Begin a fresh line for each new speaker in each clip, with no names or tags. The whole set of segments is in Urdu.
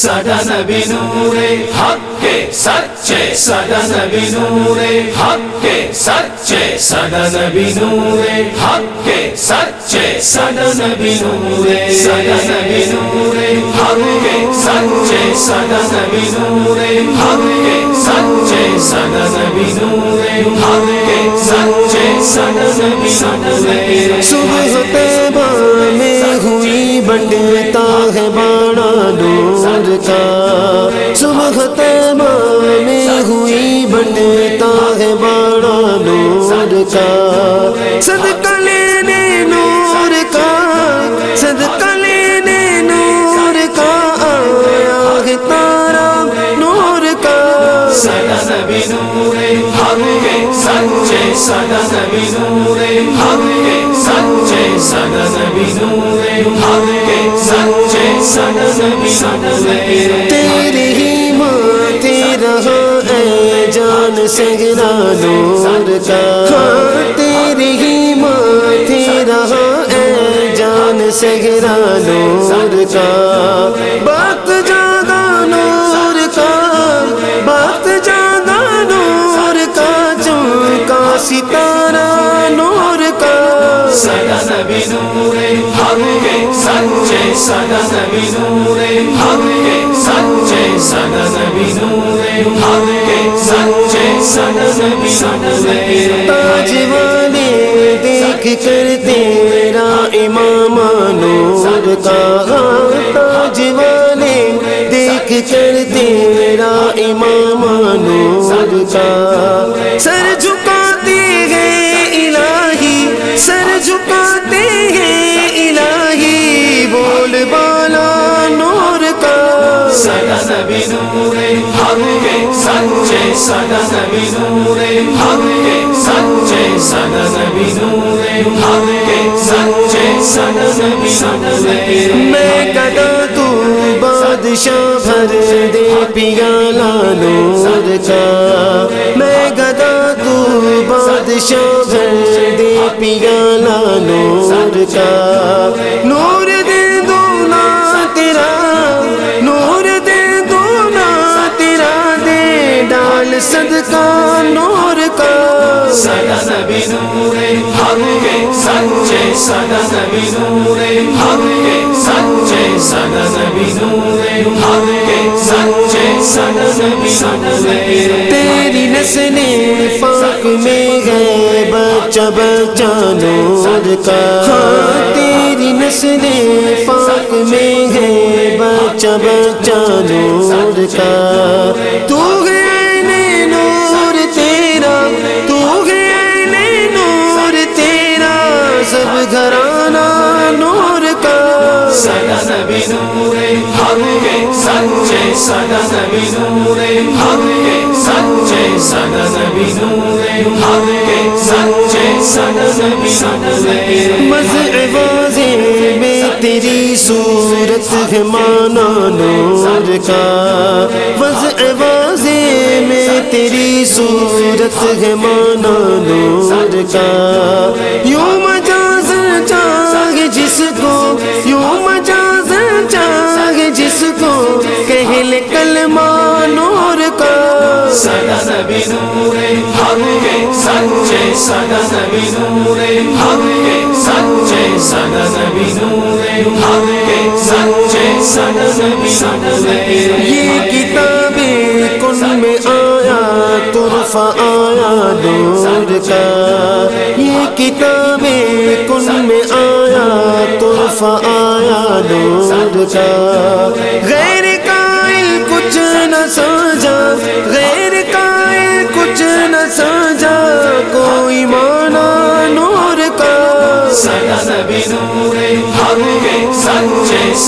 سدا نبی نور حق کے سچے سدا نبی نور حق کے سچے سدا نبی نور حق کے سچے سدا نبی نور سدا نبی نور حق کے سچے سدا نبی نور حق کے سچے سدا نبی نور حق کے سچے سدا نبی نور
صبح طیبہ میں ہوئی بنٹتا کا صدقہ لینے نور کا صدقہ لینے نور کا۔ آیا تارا نور کا۔
سدا نبی نور کے سچے سدا نبی نور کے سچے سدا نبی نور کے سچے سدا نبی
تیری جان سگنا نور کا۔ ہاں، تیری ہی ماں تیرا اے جان سگنا نور کا۔ بات جاگا نور کا۔ بات جاگا نور کا۔ چمکا ستارہ نور کا۔
سدا نبی نور حق کے سچے۔ سدا نبی نور حق کے سچے۔ سدا نبی نور حق کے سچے سدا نبی نور
تاج والے دیکھ کر تیرا امام نور کا تاج والے دیکھ کر تیرا امام نور کا سر جھکا
سدا نبی نور حق کے سچے سدا نبی نور حق کے سچے سدا نبی نور
میں گدا تو بادشاہ بھر دے پیالا نور کا۔ میں گدا تو بادشاہ بھر دے پیالا نور کا۔
سدا نبی نور حق کے سچے سدا نبی نور حق کے سچے سدا نبی نور حق کے سچے سدا نبی نور
تیری نسل پاک میں ہے بچہ بچہ نور کا تیری نسل پاک میں ہے بچہ بچہ نور کا تو گھرانہ نور کا۔
سدا نبی نور حق کے سچے سدا نبی نور حق کے سچے سدا نبی نور حق کے سچے سدا نبی نور
مزع واضح میں تیری صورت ہے مانا نور کا۔ وضع واضح میں تیری صورت ہے مانا نور کا۔ یوں نور
حق کے سچے نبی نور حق کے سچے نبی نور
یہ کتابیں کن میں آیا طرفہ آیا نور کا یہ کتابیں کن میں آیا طرفہ آیا نور کا غیر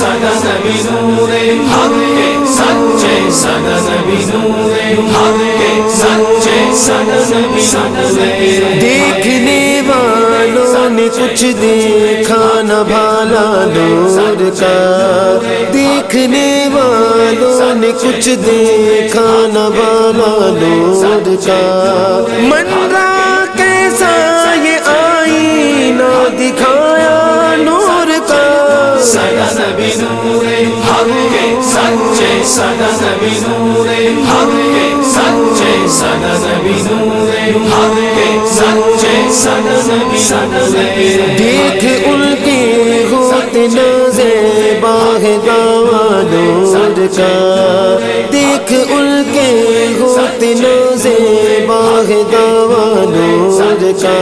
سچے سدا نبی نور حق کے سچے سدا نبی نور حق کے سچے سدا نبی نور
دیکھنے والوں نے کچھ دیکھا نہ بھالا نور کا۔ دیکھنے والوں نے کچھ دیکھا نہ بھالا نور کا۔ من
سدا سبھی نورے حق کے سچے سدا سبھی نورے حق کے سچے سدا سبھی سدا سبھی
دیکھ ان کے ہوت نازے باغ گاواں نور کا۔ دیکھ ان کے ہوت نازے باغ گاواں نور کا۔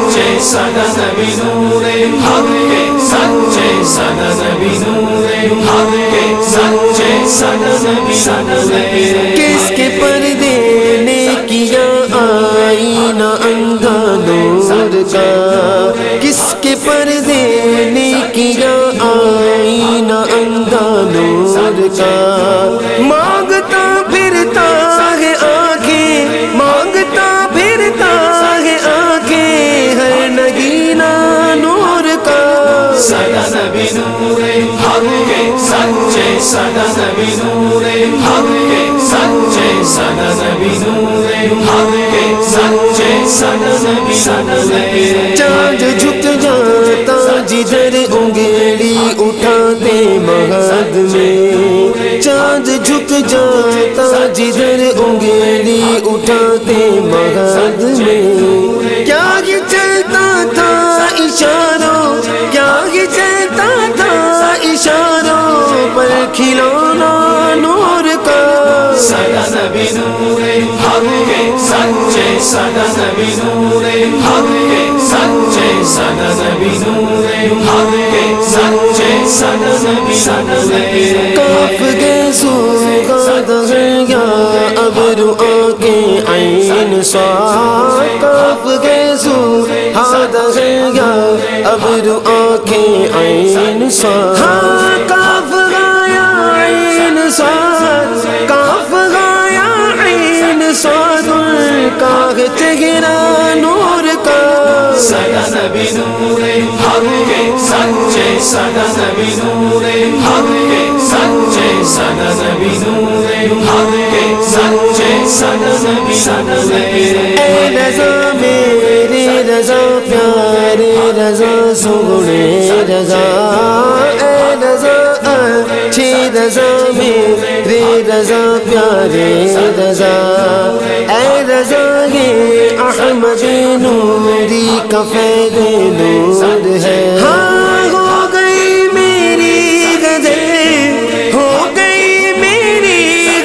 سچے
کس کے پردے نے کیا آئینہ اندھا دور کا؟ کس کے پردے نبی نور حق کے سچے سن نبی نور
حق کے سچے سن نبی سن
چاند جھک جاتا جدھر انگلی اٹھاتے مہد میں۔ چاند جھک جاتا جدھر
بنور حق کے سچے سند بنور حق کے سچے
سند سند کے سوغد گیا ابرو کے عین سوا کف کے سوغد گیا ابرو کے عین
سوا سدا سبھی نورے ہم کے سچے سدا سبھی نورے
ہم رضا میرے رضا پیارے رضا سونے رضا رضا اچھی احمد نور کفے نور ہے ہاں ہو گئی میری غزل ہو گئی میری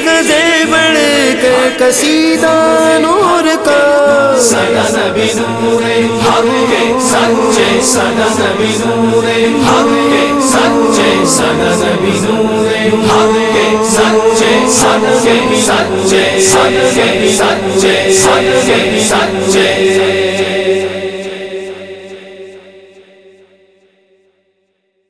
کے کسیدہ نور کا
سدا نبی نور ہم کے سچے سدا نبی نور ہم کے سچے سدا نبی نور ہم کے سچے سچے سچے سچے سچے سچے سچے